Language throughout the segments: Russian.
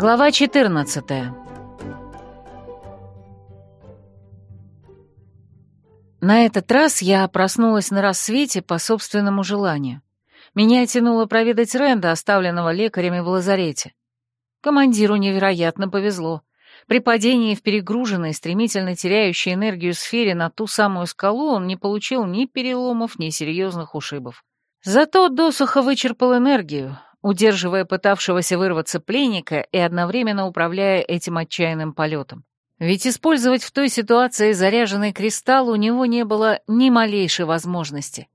Глава 14 На этот раз я проснулась на рассвете по собственному желанию. Меня тянуло проведать Ренда, оставленного лекарями в лазарете. Командиру невероятно повезло. При падении в перегруженной, стремительно теряющей энергию сфере на ту самую скалу он не получил ни переломов, ни серьезных ушибов. Зато досуха вычерпал энергию, удерживая пытавшегося вырваться пленника и одновременно управляя этим отчаянным полетом. Ведь использовать в той ситуации заряженный кристалл у него не было ни малейшей возможности.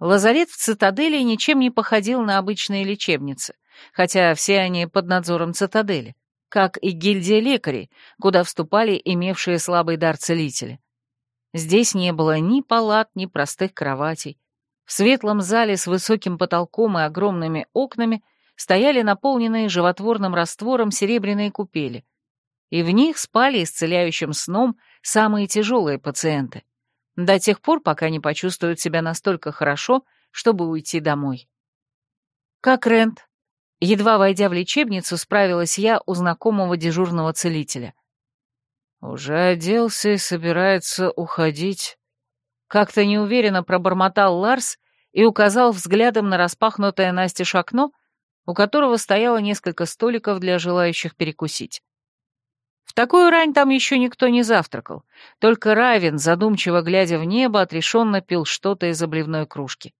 Лазарет в цитадели ничем не походил на обычные лечебницы, хотя все они под надзором цитадели, как и гильдия лекарей, куда вступали имевшие слабый дар целители. Здесь не было ни палат, ни простых кроватей, в светлом зале с высоким потолком и огромными окнами стояли наполненные животворным раствором серебряные купели, и в них спали исцеляющим сном самые тяжелые пациенты, до тех пор, пока не почувствуют себя настолько хорошо, чтобы уйти домой. «Как Рент?» Едва войдя в лечебницу, справилась я у знакомого дежурного целителя. «Уже оделся и собирается уходить», как-то неуверенно пробормотал Ларс и указал взглядом на распахнутое Насте окно, у которого стояло несколько столиков для желающих перекусить. В такую рань там еще никто не завтракал, только Равин, задумчиво глядя в небо, отрешенно пил что-то из обливной кружки.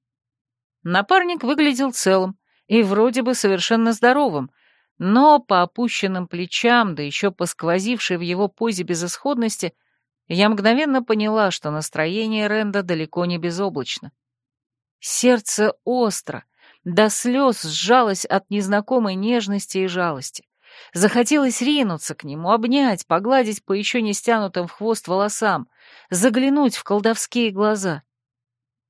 Напарник выглядел целым и вроде бы совершенно здоровым, но по опущенным плечам, да еще посквозившей в его позе безысходности, я мгновенно поняла, что настроение Ренда далеко не безоблачно. Сердце остро, до слез сжалось от незнакомой нежности и жалости. Захотелось ринуться к нему, обнять, погладить по еще не стянутым в хвост волосам, заглянуть в колдовские глаза.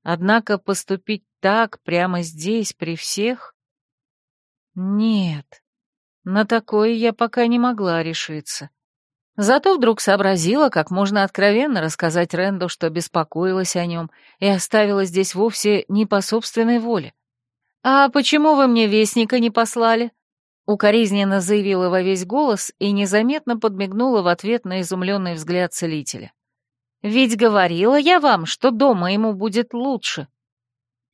Однако поступить так прямо здесь, при всех? Нет, на такое я пока не могла решиться. Зато вдруг сообразила, как можно откровенно рассказать Ренду, что беспокоилась о нем и оставила здесь вовсе не по собственной воле. «А почему вы мне вестника не послали?» Укоризненно заявила во весь голос и незаметно подмигнула в ответ на изумленный взгляд целителя. «Ведь говорила я вам, что дома ему будет лучше».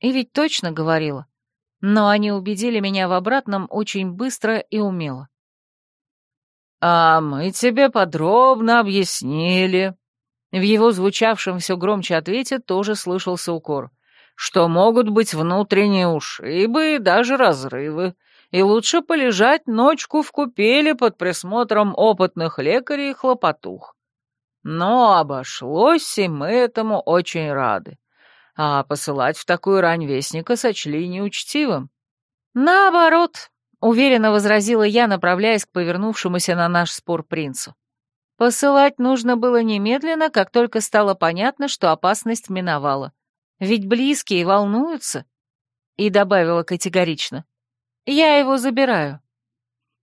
И ведь точно говорила. Но они убедили меня в обратном очень быстро и умело. А мы тебе подробно объяснили. В его звучавшем все громче ответе тоже слышался укор, что могут быть внутренние ушибы и даже разрывы, и лучше полежать ночку в купели под присмотром опытных лекарей и хлопотух. Но обошлось, и мы этому очень рады. А посылать в такую рань вестника сочли неучтивым. Наоборот, Уверенно возразила я, направляясь к повернувшемуся на наш спор принцу. Посылать нужно было немедленно, как только стало понятно, что опасность миновала. Ведь близкие волнуются. И добавила категорично. Я его забираю.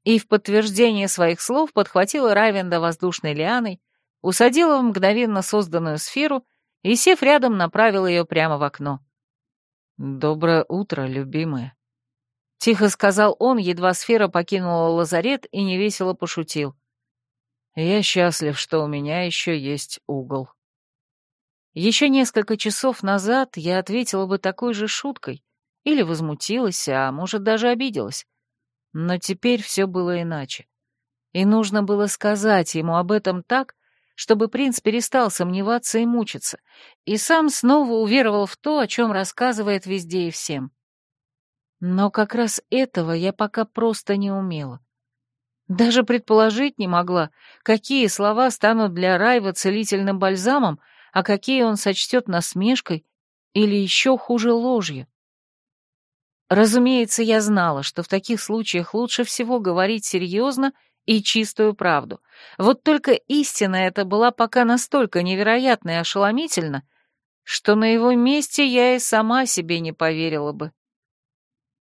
И в подтверждение своих слов подхватила Равенда воздушной лианой, усадила в мгновенно созданную сферу и, сев рядом, направила ее прямо в окно. «Доброе утро, любимая», Тихо сказал он, едва сфера покинула лазарет и невесело пошутил. «Я счастлив, что у меня еще есть угол». Еще несколько часов назад я ответила бы такой же шуткой, или возмутилась, а может, даже обиделась. Но теперь все было иначе. И нужно было сказать ему об этом так, чтобы принц перестал сомневаться и мучиться, и сам снова уверовал в то, о чем рассказывает везде и всем. Но как раз этого я пока просто не умела. Даже предположить не могла, какие слова станут для Райва целительным бальзамом, а какие он сочтет насмешкой или еще хуже ложью. Разумеется, я знала, что в таких случаях лучше всего говорить серьезно и чистую правду. Вот только истина эта была пока настолько невероятна и ошеломительна, что на его месте я и сама себе не поверила бы.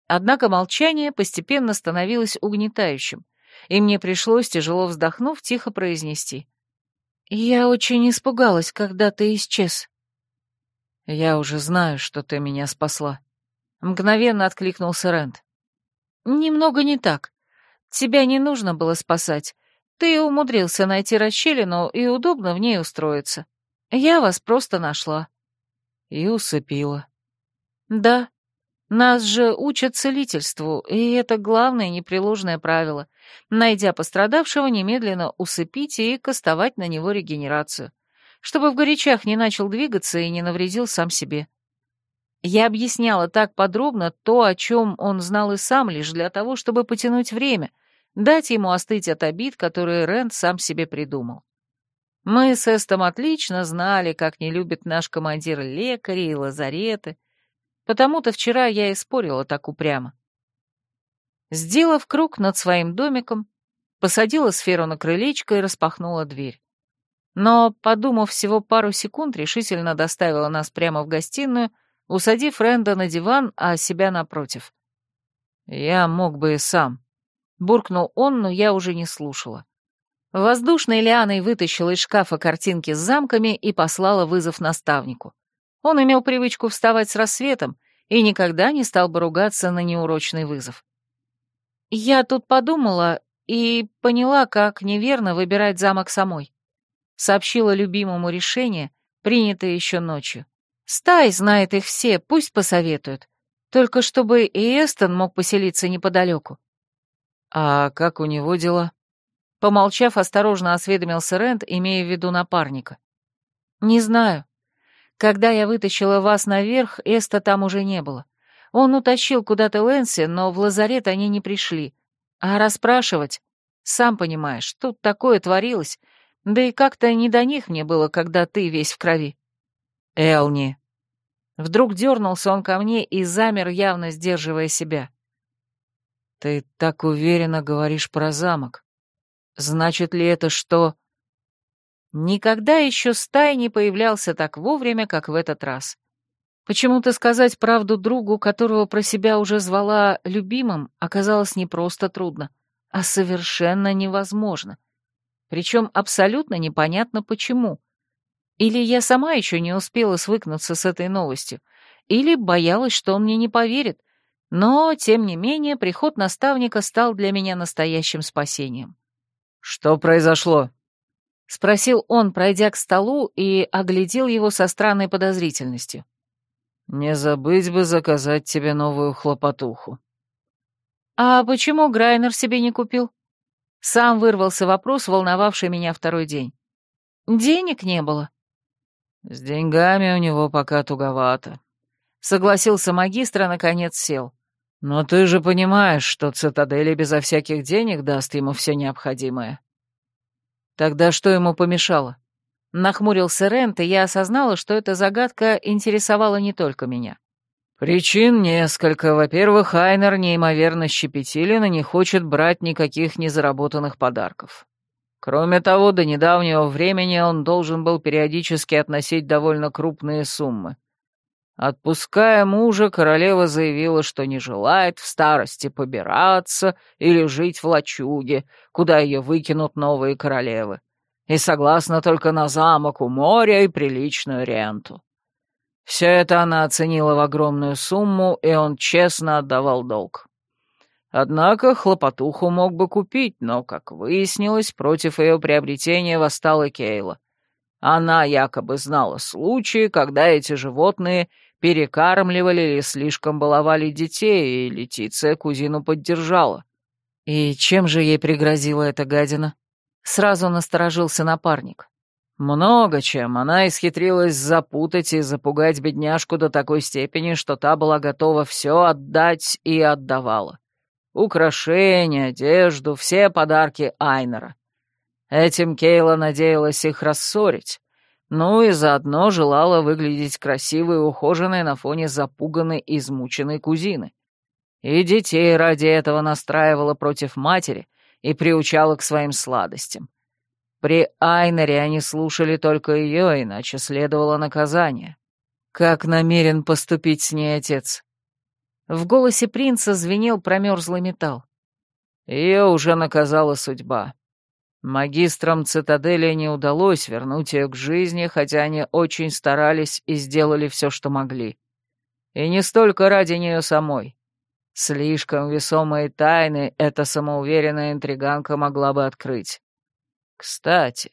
Однако молчание постепенно становилось угнетающим, и мне пришлось, тяжело вздохнув, тихо произнести. «Я очень испугалась, когда ты исчез». «Я уже знаю, что ты меня спасла», — мгновенно откликнулся Рент. «Немного не так. Тебя не нужно было спасать. Ты умудрился найти расщелину и удобно в ней устроиться. Я вас просто нашла». «И усыпила». «Да, нас же учат целительству, и это главное непреложное правило. Найдя пострадавшего, немедленно усыпить и кастовать на него регенерацию, чтобы в горячах не начал двигаться и не навредил сам себе. Я объясняла так подробно то, о чем он знал и сам, лишь для того, чтобы потянуть время, дать ему остыть от обид, которые Рент сам себе придумал. Мы с Эстом отлично знали, как не любит наш командир лекарей и лазареты, Потому-то вчера я и спорила так упрямо. Сделав круг над своим домиком, посадила сферу на крылечко и распахнула дверь. Но, подумав всего пару секунд, решительно доставила нас прямо в гостиную, усадив Ренда на диван, а себя напротив. «Я мог бы и сам», — буркнул он, но я уже не слушала. Воздушной лианой вытащила из шкафа картинки с замками и послала вызов наставнику. Он имел привычку вставать с рассветом и никогда не стал бы ругаться на неурочный вызов. Я тут подумала и поняла, как неверно выбирать замок самой. Сообщила любимому решение, принятое еще ночью. Стай знает их все, пусть посоветуют. Только чтобы и Эстон мог поселиться неподалеку. «А как у него дела?» Помолчав, осторожно осведомился Рент, имея в виду напарника. «Не знаю. Когда я вытащила вас наверх, Эста там уже не было. Он утащил куда-то Лэнси, но в лазарет они не пришли. А расспрашивать? Сам понимаешь, тут такое творилось. Да и как-то не до них мне было, когда ты весь в крови. Элни. Вдруг дернулся он ко мне и замер, явно сдерживая себя. Ты так уверенно говоришь про замок. Значит ли это, что... Никогда еще стай не появлялся так вовремя, как в этот раз. Почему-то сказать правду другу, которого про себя уже звала любимым, оказалось не просто трудно, а совершенно невозможно. Причем абсолютно непонятно почему. Или я сама еще не успела свыкнуться с этой новостью, или боялась, что он мне не поверит, но, тем не менее, приход наставника стал для меня настоящим спасением. «Что произошло?» — спросил он, пройдя к столу и оглядел его со странной подозрительностью. «Не забыть бы заказать тебе новую хлопотуху». «А почему Грайнер себе не купил?» Сам вырвался вопрос, волновавший меня второй день. «Денег не было». «С деньгами у него пока туговато», — согласился магистр, а наконец сел. «Но ты же понимаешь, что цитадели безо всяких денег даст ему все необходимое». Тогда что ему помешало? Нахмурился Рент, и я осознала, что эта загадка интересовала не только меня. Причин несколько. Во-первых, Айнер неимоверно щепетилен и не хочет брать никаких незаработанных подарков. Кроме того, до недавнего времени он должен был периодически относить довольно крупные суммы. Отпуская мужа, королева заявила, что не желает в старости побираться или жить в лачуге, куда ее выкинут новые королевы, и согласна только на замок у моря и приличную ренту. Все это она оценила в огромную сумму, и он честно отдавал долг. Однако хлопотуху мог бы купить, но, как выяснилось, против ее приобретения восстала Кейла. Она якобы знала случаи, когда эти животные — перекармливали или слишком баловали детей, и Летиция кузину поддержала. И чем же ей пригрозила эта гадина? Сразу насторожился напарник. Много чем. Она исхитрилась запутать и запугать бедняжку до такой степени, что та была готова все отдать и отдавала. Украшения, одежду, все подарки Айнера. Этим Кейла надеялась их рассорить, ну и заодно желала выглядеть красивой и ухоженной на фоне запуганной и измученной кузины. И детей ради этого настраивала против матери и приучала к своим сладостям. При Айнере они слушали только ее, иначе следовало наказание. «Как намерен поступить с ней отец?» В голосе принца звенел промерзлый металл. Ее уже наказала судьба. Магистрам цитадели не удалось вернуть ее к жизни, хотя они очень старались и сделали все, что могли. И не столько ради нее самой. Слишком весомые тайны эта самоуверенная интриганка могла бы открыть. Кстати,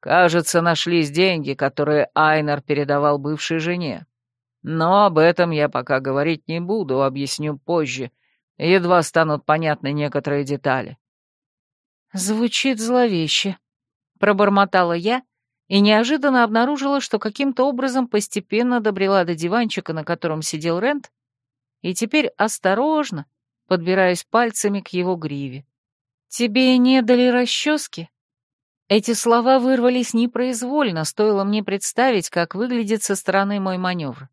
кажется, нашлись деньги, которые Айнар передавал бывшей жене. Но об этом я пока говорить не буду, объясню позже, едва станут понятны некоторые детали. Звучит зловеще. Пробормотала я и неожиданно обнаружила, что каким-то образом постепенно добрела до диванчика, на котором сидел Рент, и теперь осторожно подбираюсь пальцами к его гриве. «Тебе не дали расчески?» Эти слова вырвались непроизвольно, стоило мне представить, как выглядит со стороны мой маневр.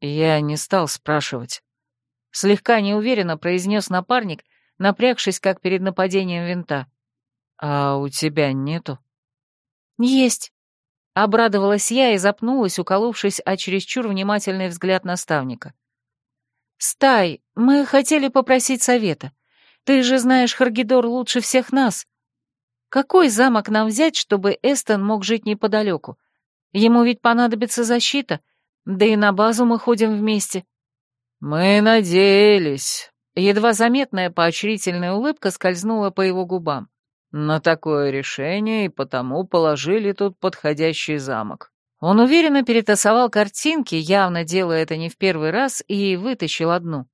Я не стал спрашивать. Слегка неуверенно произнес напарник — напрягшись, как перед нападением винта. «А у тебя нету?» «Есть!» — обрадовалась я и запнулась, уколовшись о чересчур внимательный взгляд наставника. «Стай, мы хотели попросить совета. Ты же знаешь Харгидор лучше всех нас. Какой замок нам взять, чтобы Эстон мог жить неподалеку? Ему ведь понадобится защита, да и на базу мы ходим вместе». «Мы надеялись», Едва заметная поощрительная улыбка скользнула по его губам. На такое решение и потому положили тут подходящий замок. Он уверенно перетасовал картинки, явно делая это не в первый раз, и вытащил одну.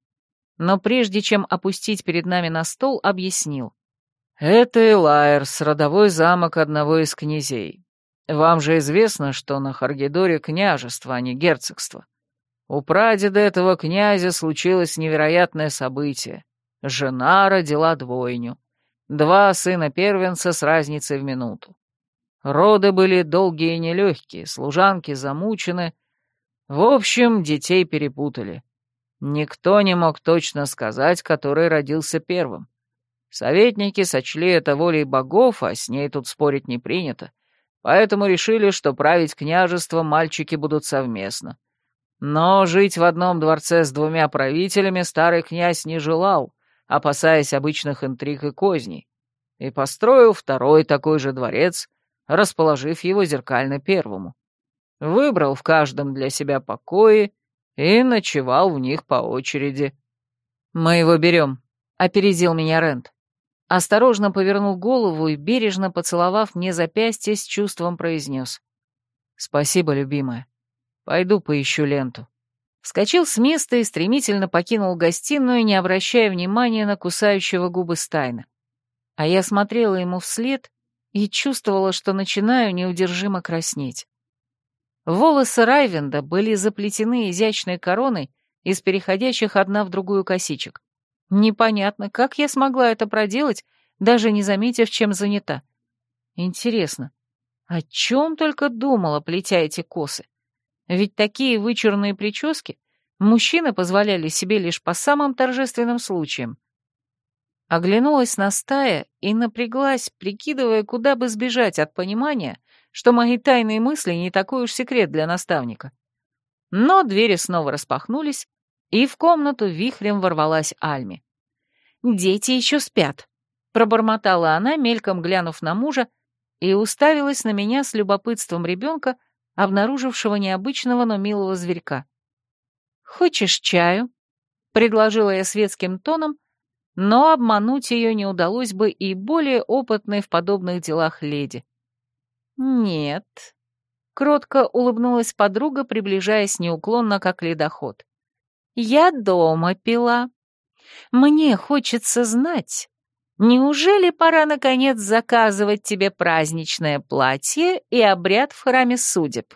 Но прежде чем опустить перед нами на стол, объяснил. «Это Элайерс, родовой замок одного из князей. Вам же известно, что на Харгидоре княжество, а не герцогство. У прадеда этого князя случилось невероятное событие. Жена родила двойню. Два сына-первенца с разницей в минуту. Роды были долгие и нелегкие, служанки замучены. В общем, детей перепутали. Никто не мог точно сказать, который родился первым. Советники сочли это волей богов, а с ней тут спорить не принято, поэтому решили, что править княжество мальчики будут совместно. Но жить в одном дворце с двумя правителями старый князь не желал, опасаясь обычных интриг и козней, и построил второй такой же дворец, расположив его зеркально первому. Выбрал в каждом для себя покои и ночевал в них по очереди. «Мы его берем», — опередил меня Рент. Осторожно повернул голову и, бережно поцеловав мне запястье, с чувством произнес. «Спасибо, любимая. Пойду поищу ленту». Вскочил с места и стремительно покинул гостиную, не обращая внимания на кусающего губы Стайна. А я смотрела ему вслед и чувствовала, что начинаю неудержимо краснеть. Волосы Райвенда были заплетены изящной короной из переходящих одна в другую косичек. Непонятно, как я смогла это проделать, даже не заметив, чем занята. Интересно, о чем только думала, плетя эти косы? Ведь такие вычурные прически мужчины позволяли себе лишь по самым торжественным случаям. Оглянулась на стая и напряглась, прикидывая, куда бы сбежать от понимания, что мои тайные мысли не такой уж секрет для наставника. Но двери снова распахнулись, и в комнату вихрем ворвалась Альми. «Дети еще спят», — пробормотала она, мельком глянув на мужа, и уставилась на меня с любопытством ребенка, обнаружившего необычного, но милого зверька. «Хочешь чаю?» — предложила я светским тоном, но обмануть ее не удалось бы и более опытной в подобных делах леди. «Нет», — кротко улыбнулась подруга, приближаясь неуклонно, как ледоход. «Я дома пила. Мне хочется знать, Неужели пора, наконец, заказывать тебе праздничное платье и обряд в храме судеб?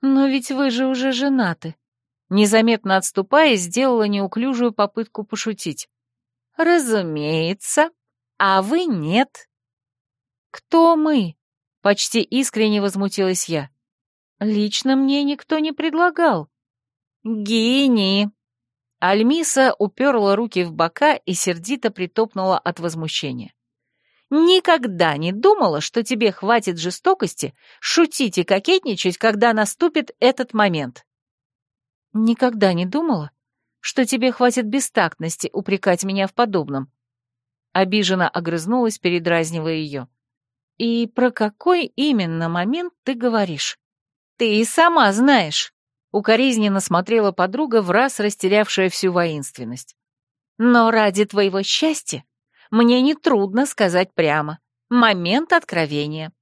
Но ведь вы же уже женаты. Незаметно отступая, сделала неуклюжую попытку пошутить. Разумеется, а вы нет. Кто мы? Почти искренне возмутилась я. Лично мне никто не предлагал. Гений, Альмиса уперла руки в бока и сердито притопнула от возмущения. «Никогда не думала, что тебе хватит жестокости шутить и кокетничать, когда наступит этот момент». «Никогда не думала, что тебе хватит бестактности упрекать меня в подобном». Обиженно огрызнулась, передразнивая ее. «И про какой именно момент ты говоришь?» «Ты и сама знаешь». Укоризненно смотрела подруга, в раз растерявшая всю воинственность. «Но ради твоего счастья мне нетрудно сказать прямо. Момент откровения.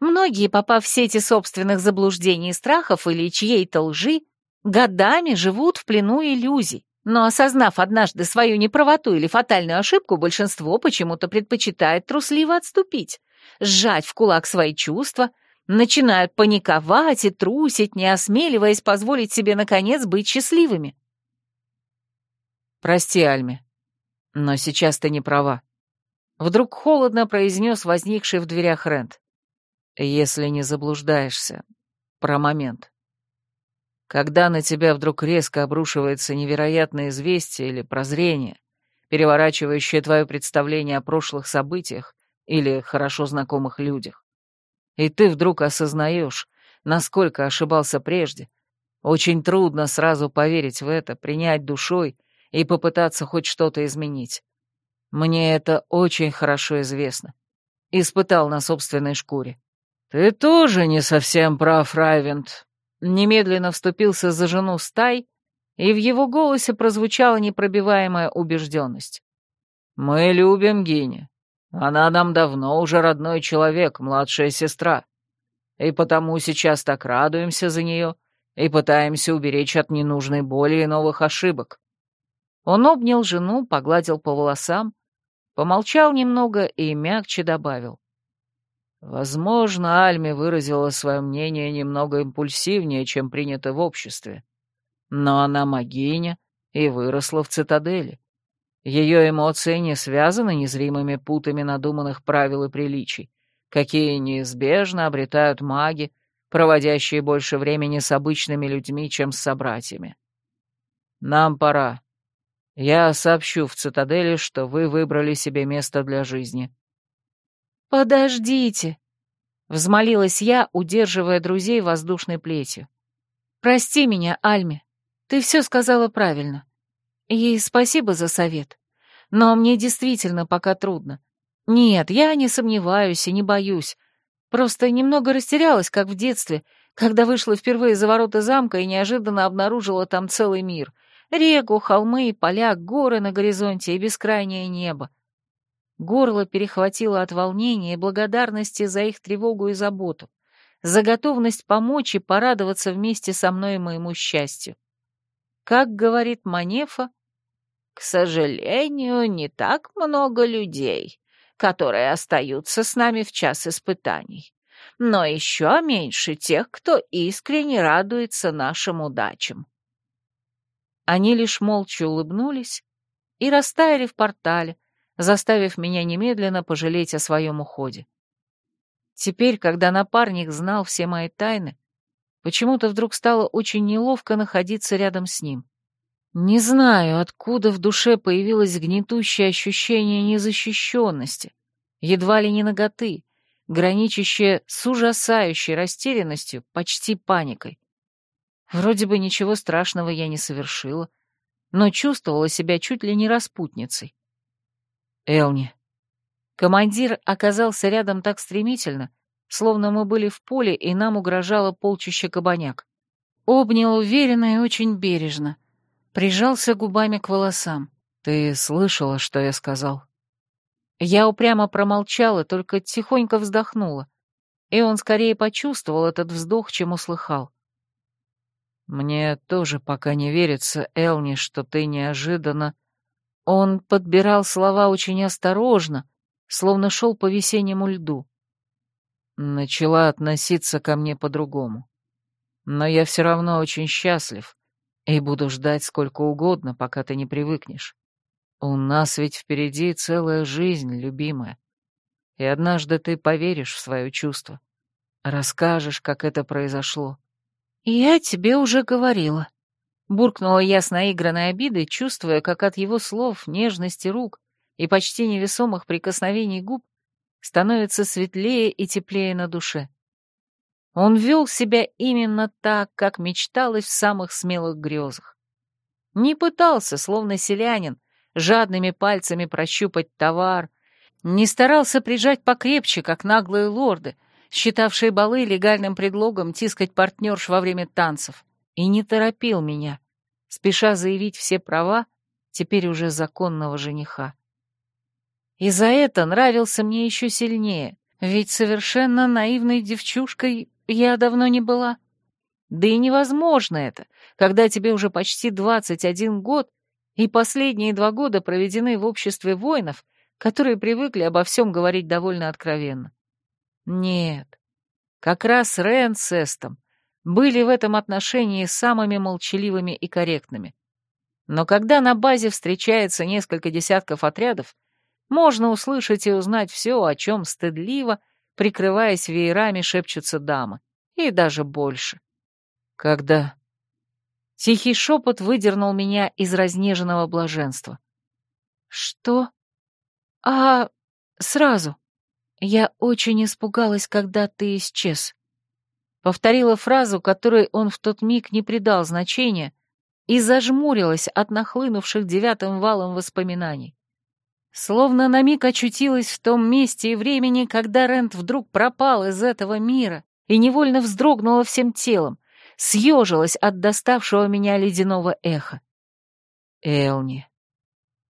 Многие, попав в сети собственных заблуждений и страхов или чьей-то лжи, годами живут в плену иллюзий. Но осознав однажды свою неправоту или фатальную ошибку, большинство почему-то предпочитает трусливо отступить, сжать в кулак свои чувства — начинают паниковать и трусить, не осмеливаясь позволить себе, наконец, быть счастливыми. «Прости, Альме, но сейчас ты не права», — вдруг холодно произнес возникший в дверях Рент. «Если не заблуждаешься, про момент. Когда на тебя вдруг резко обрушивается невероятное известие или прозрение, переворачивающее твое представление о прошлых событиях или хорошо знакомых людях, и ты вдруг осознаешь, насколько ошибался прежде. Очень трудно сразу поверить в это, принять душой и попытаться хоть что-то изменить. Мне это очень хорошо известно. Испытал на собственной шкуре. «Ты тоже не совсем прав, Райвент», немедленно вступился за жену Стай, и в его голосе прозвучала непробиваемая убежденность. «Мы любим Гини, она нам давно уже родной человек, младшая сестра. И потому сейчас так радуемся за нее и пытаемся уберечь от ненужной боли и новых ошибок. Он обнял жену, погладил по волосам, помолчал немного и мягче добавил. Возможно, Альми выразила свое мнение немного импульсивнее, чем принято в обществе. Но она магиня и выросла в цитадели. Ее эмоции не связаны незримыми путами надуманных правил и приличий, какие неизбежно обретают маги, проводящие больше времени с обычными людьми, чем с собратьями. Нам пора. Я сообщу в цитадели, что вы выбрали себе место для жизни. Подождите, взмолилась я, удерживая друзей воздушной плетью. Прости меня, Альми. Ты все сказала правильно. И спасибо за совет. Но мне действительно пока трудно. Нет, я не сомневаюсь и не боюсь. Просто немного растерялась, как в детстве, когда вышла впервые за ворота замка и неожиданно обнаружила там целый мир. Реку, холмы, поля, горы на горизонте и бескрайнее небо. Горло перехватило от волнения и благодарности за их тревогу и заботу, за готовность помочь и порадоваться вместе со мной и моему счастью. Как говорит Манефа, к сожалению, не так много людей, которые остаются с нами в час испытаний, но еще меньше тех, кто искренне радуется нашим удачам. Они лишь молча улыбнулись и растаяли в портале, заставив меня немедленно пожалеть о своем уходе. Теперь, когда напарник знал все мои тайны, Почему-то вдруг стало очень неловко находиться рядом с ним. Не знаю, откуда в душе появилось гнетущее ощущение незащищенности, едва ли не наготы, граничащее с ужасающей растерянностью, почти паникой. Вроде бы ничего страшного я не совершила, но чувствовала себя чуть ли не распутницей. Элни. Командир оказался рядом так стремительно, словно мы были в поле, и нам угрожало полчище кабаняк. Обнял уверенно и очень бережно. Прижался губами к волосам. «Ты слышала, что я сказал?» Я упрямо промолчала, только тихонько вздохнула. И он скорее почувствовал этот вздох, чем услыхал. «Мне тоже пока не верится, Элни, что ты неожиданно...» Он подбирал слова очень осторожно, словно шел по весеннему льду начала относиться ко мне по-другому. Но я все равно очень счастлив и буду ждать сколько угодно, пока ты не привыкнешь. У нас ведь впереди целая жизнь, любимая. И однажды ты поверишь в свое чувство. Расскажешь, как это произошло. «Я тебе уже говорила», — буркнула я с наигранной обидой, чувствуя, как от его слов, нежности рук и почти невесомых прикосновений губ становится светлее и теплее на душе. Он вел себя именно так, как мечталось в самых смелых грезах. Не пытался, словно селянин, жадными пальцами прощупать товар, не старался прижать покрепче, как наглые лорды, считавшие балы легальным предлогом тискать партнерш во время танцев, и не торопил меня, спеша заявить все права теперь уже законного жениха. И за это нравился мне еще сильнее, ведь совершенно наивной девчушкой я давно не была. Да и невозможно это, когда тебе уже почти 21 год, и последние два года проведены в обществе воинов, которые привыкли обо всем говорить довольно откровенно. Нет, как раз Рен с Эстом были в этом отношении самыми молчаливыми и корректными. Но когда на базе встречается несколько десятков отрядов, можно услышать и узнать все, о чем стыдливо, прикрываясь веерами, шепчутся дамы. И даже больше. Когда? Тихий шепот выдернул меня из разнеженного блаженства. Что? А, сразу. Я очень испугалась, когда ты исчез. Повторила фразу, которой он в тот миг не придал значения, и зажмурилась от нахлынувших девятым валом воспоминаний. Словно на миг очутилась в том месте и времени, когда Рент вдруг пропал из этого мира и невольно вздрогнула всем телом, съежилась от доставшего меня ледяного эха. Элни.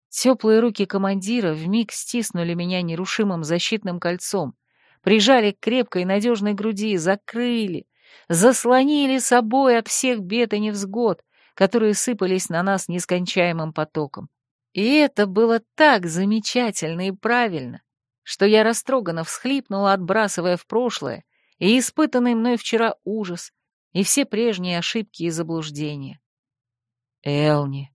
Теплые руки командира вмиг стиснули меня нерушимым защитным кольцом, прижали к крепкой надежной груди, закрыли, заслонили собой от всех бед и невзгод, которые сыпались на нас нескончаемым потоком. И это было так замечательно и правильно, что я растроганно всхлипнула, отбрасывая в прошлое и испытанный мной вчера ужас, и все прежние ошибки и заблуждения. «Элни!»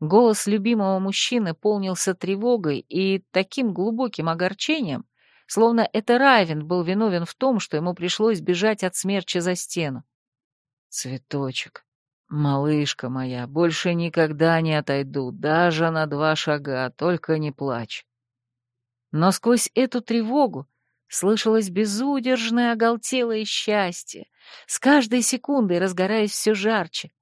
Голос любимого мужчины полнился тревогой и таким глубоким огорчением, словно это Равен был виновен в том, что ему пришлось бежать от смерчи за стену. «Цветочек, «Малышка моя, больше никогда не отойду, даже на два шага, только не плачь». Но сквозь эту тревогу слышалось безудержное оголтелое счастье, с каждой секундой разгораясь все жарче,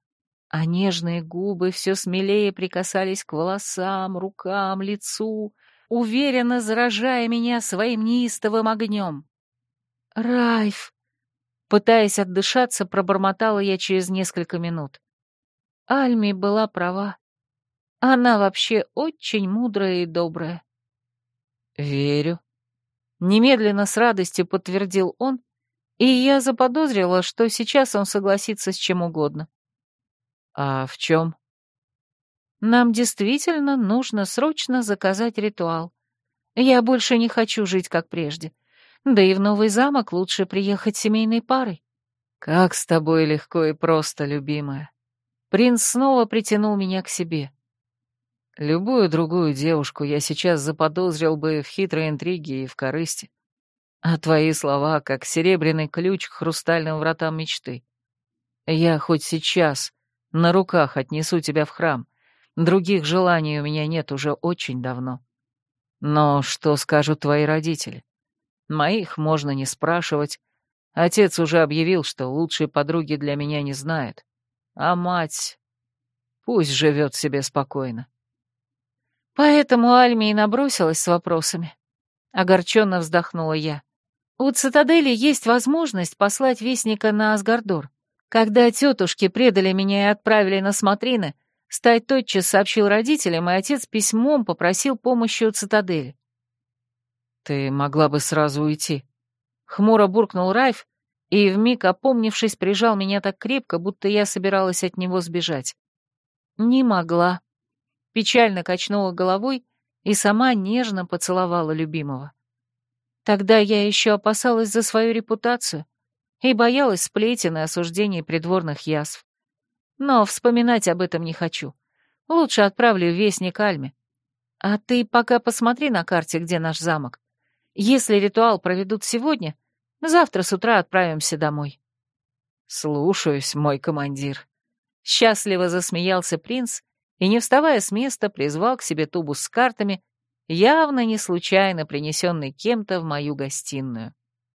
а нежные губы все смелее прикасались к волосам, рукам, лицу, уверенно заражая меня своим неистовым огнем. «Райф!» Пытаясь отдышаться, пробормотала я через несколько минут. Альми была права. Она вообще очень мудрая и добрая. «Верю». Немедленно с радостью подтвердил он, и я заподозрила, что сейчас он согласится с чем угодно. «А в чем?» «Нам действительно нужно срочно заказать ритуал. Я больше не хочу жить, как прежде. Да и в новый замок лучше приехать семейной парой. Как с тобой легко и просто, любимая. Принц снова притянул меня к себе. Любую другую девушку я сейчас заподозрил бы в хитрой интриге и в корысти. А твои слова как серебряный ключ к хрустальным вратам мечты. Я хоть сейчас на руках отнесу тебя в храм. Других желаний у меня нет уже очень давно. Но что скажут твои родители? Моих можно не спрашивать. Отец уже объявил, что лучшей подруги для меня не знает. А мать... Пусть живет себе спокойно. Поэтому Альми и набросилась с вопросами. Огорченно вздохнула я. У цитадели есть возможность послать вестника на Асгардор. Когда тетушки предали меня и отправили на смотрины, Стай тотчас сообщил родителям, и отец письмом попросил помощи у цитадели. «Ты могла бы сразу уйти». Хмуро буркнул Райф и, вмиг опомнившись, прижал меня так крепко, будто я собиралась от него сбежать. «Не могла». Печально качнула головой и сама нежно поцеловала любимого. Тогда я еще опасалась за свою репутацию и боялась сплетен и осуждений придворных язв. Но вспоминать об этом не хочу. Лучше отправлю вестник Альме. А ты пока посмотри на карте, где наш замок. Если ритуал проведут сегодня, завтра с утра отправимся домой». «Слушаюсь, мой командир». Счастливо засмеялся принц и, не вставая с места, призвал к себе тубус с картами, явно не случайно принесенный кем-то в мою гостиную.